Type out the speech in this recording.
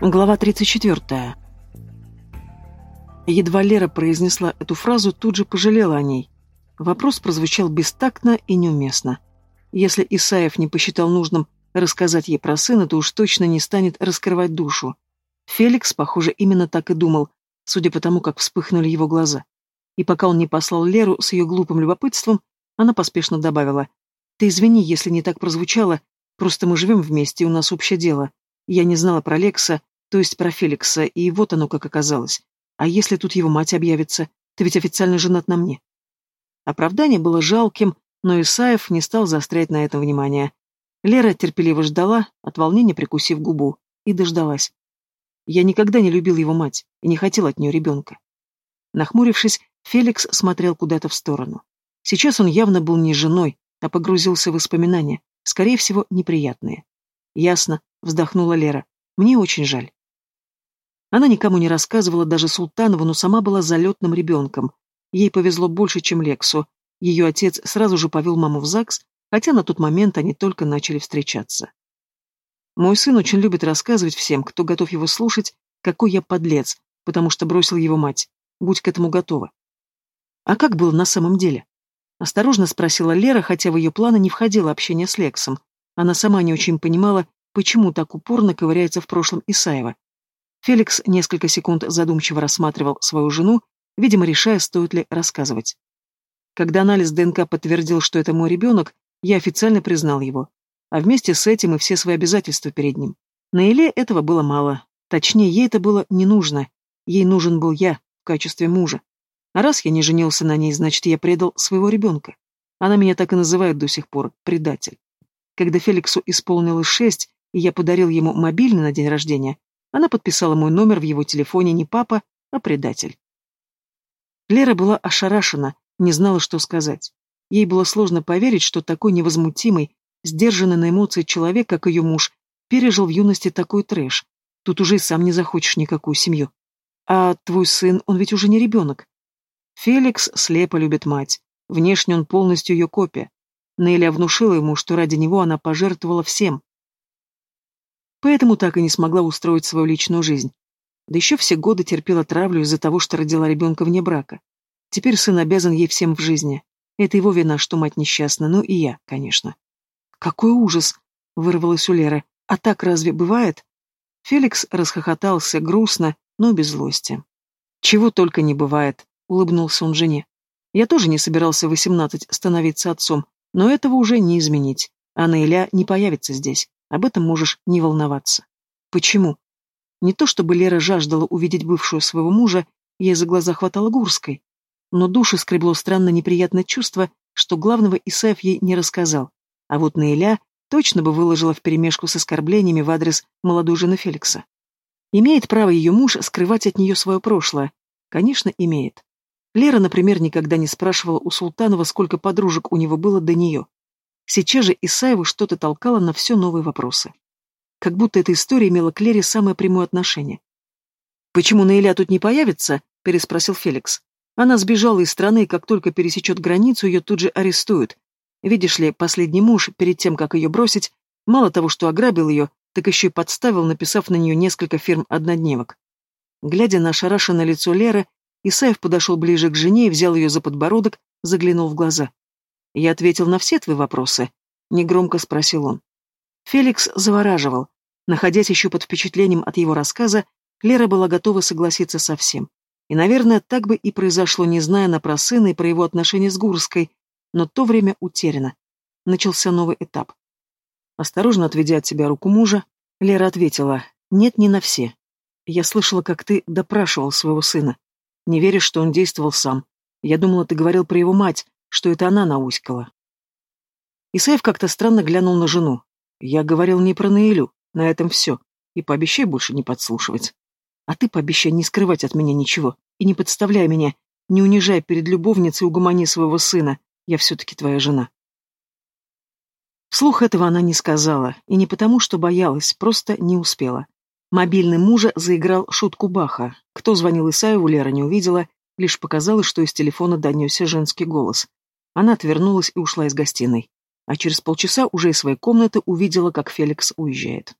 Глава 34. Едва Лера произнесла эту фразу, тут же пожалела о ней. Вопрос прозвучал бестактно и неуместно. Если Исаев не посчитал нужным рассказать ей про сына, то уж точно не станет раскрывать душу. Феликс, похоже, именно так и думал, судя по тому, как вспыхнули его глаза. И пока он не послал Леру с ее глупым любопытством, она поспешно добавила. «Ты извини, если не так прозвучало, просто мы живем вместе, у нас общее дело. Я не знала про Лекса, то есть про Феликса, и вот оно как оказалось. А если тут его мать объявится? Ты ведь официально женат на мне. Оправдание было жалким, но Исаев не стал заострять на этом внимание. Лера терпеливо ждала, от волнения прикусив губу, и дождалась. Я никогда не любил его мать и не хотел от нее ребенка. Нахмурившись, Феликс смотрел куда-то в сторону. Сейчас он явно был не женой, а погрузился в воспоминания, скорее всего, неприятные. Ясно, вздохнула Лера. Мне очень жаль. Она никому не рассказывала, даже Султанову, но сама была залетным ребенком. Ей повезло больше, чем Лексу. Ее отец сразу же повел маму в ЗАГС, хотя на тот момент они только начали встречаться. Мой сын очень любит рассказывать всем, кто готов его слушать, какой я подлец, потому что бросил его мать. Будь к этому готова. А как было на самом деле? Осторожно спросила Лера, хотя в ее планы не входило общение с Лексом. Она сама не очень понимала, почему так упорно ковыряется в прошлом Исаева. Феликс несколько секунд задумчиво рассматривал свою жену, видимо, решая, стоит ли рассказывать. Когда анализ ДНК подтвердил, что это мой ребенок, я официально признал его. А вместе с этим и все свои обязательства перед ним. На Иле этого было мало. Точнее, ей это было не нужно. Ей нужен был я в качестве мужа. А раз я не женился на ней, значит, я предал своего ребенка. Она меня так и называет до сих пор – предатель. Когда Феликсу исполнилось шесть, и я подарил ему мобильный на день рождения, она подписала мой номер в его телефоне не папа, а предатель. Лера была ошарашена, не знала, что сказать. Ей было сложно поверить, что такой невозмутимый, сдержанный на эмоции человек, как ее муж, пережил в юности такой трэш. Тут уже и сам не захочешь никакую семью. А твой сын, он ведь уже не ребенок. Феликс слепо любит мать. Внешне он полностью ее копия. Неля внушила ему, что ради него она пожертвовала всем. Поэтому так и не смогла устроить свою личную жизнь. Да еще все годы терпела травлю из-за того, что родила ребенка вне брака. Теперь сын обязан ей всем в жизни. Это его вина, что мать несчастна, ну и я, конечно. «Какой ужас!» — вырвалась у Леры. «А так разве бывает?» Феликс расхохотался грустно, но без злости. «Чего только не бывает», — улыбнулся он жене. «Я тоже не собирался в восемнадцать становиться отцом, но этого уже не изменить. А Наиля не появится здесь. Об этом можешь не волноваться. Почему? Не то чтобы Лера жаждала увидеть бывшую своего мужа, ей за глаза хватало Гурской. Но душу скребло странно неприятное чувство, что главного Исаев ей не рассказал. А вот Наиля точно бы выложила вперемешку с оскорблениями в адрес молодой жены Феликса. Имеет право ее муж скрывать от нее свое прошлое? Конечно, имеет. Лера, например, никогда не спрашивала у Султанова, сколько подружек у него было до нее. Сейчас же Исаева что-то толкало на все новые вопросы. Как будто эта история имела к Лере самое прямое отношение. «Почему Наиля тут не появится?» – переспросил Феликс. Она сбежала из страны, и как только пересечет границу, ее тут же арестуют. Видишь ли, последний муж, перед тем, как ее бросить, мало того, что ограбил ее, так еще и подставил, написав на нее несколько фирм однодневок. Глядя на ошарашенное лицо Леры, Исаев подошел ближе к жене и взял ее за подбородок, заглянул в глаза. «Я ответил на все твои вопросы?» — негромко спросил он. Феликс завораживал. Находясь еще под впечатлением от его рассказа, Лера была готова согласиться со всем. И, наверное, так бы и произошло, не зная на про сына и про его отношения с Гурской, но то время утеряно. Начался новый этап. Осторожно отведя от себя руку мужа, Лера ответила, «Нет, не на все. Я слышала, как ты допрашивал своего сына. Не веришь, что он действовал сам. Я думала, ты говорил про его мать, что это она науськала. Исаев как-то странно глянул на жену. Я говорил не про Наилю, на этом все, и пообещай больше не подслушивать. А ты пообещай не скрывать от меня ничего, и не подставляй меня, не унижай перед любовницей угомони своего сына, я все-таки твоя жена. Вслух этого она не сказала, и не потому, что боялась, просто не успела. Мобильный мужа заиграл шутку Баха. Кто звонил Исаеву, Лера не увидела, лишь показалось, что из телефона донесся женский голос. Она отвернулась и ушла из гостиной. А через полчаса уже из своей комнаты увидела, как Феликс уезжает.